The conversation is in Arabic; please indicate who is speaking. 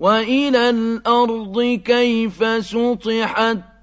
Speaker 1: وَإِلَى الْأَرْضِ كَيْفَ سُطِحَتْ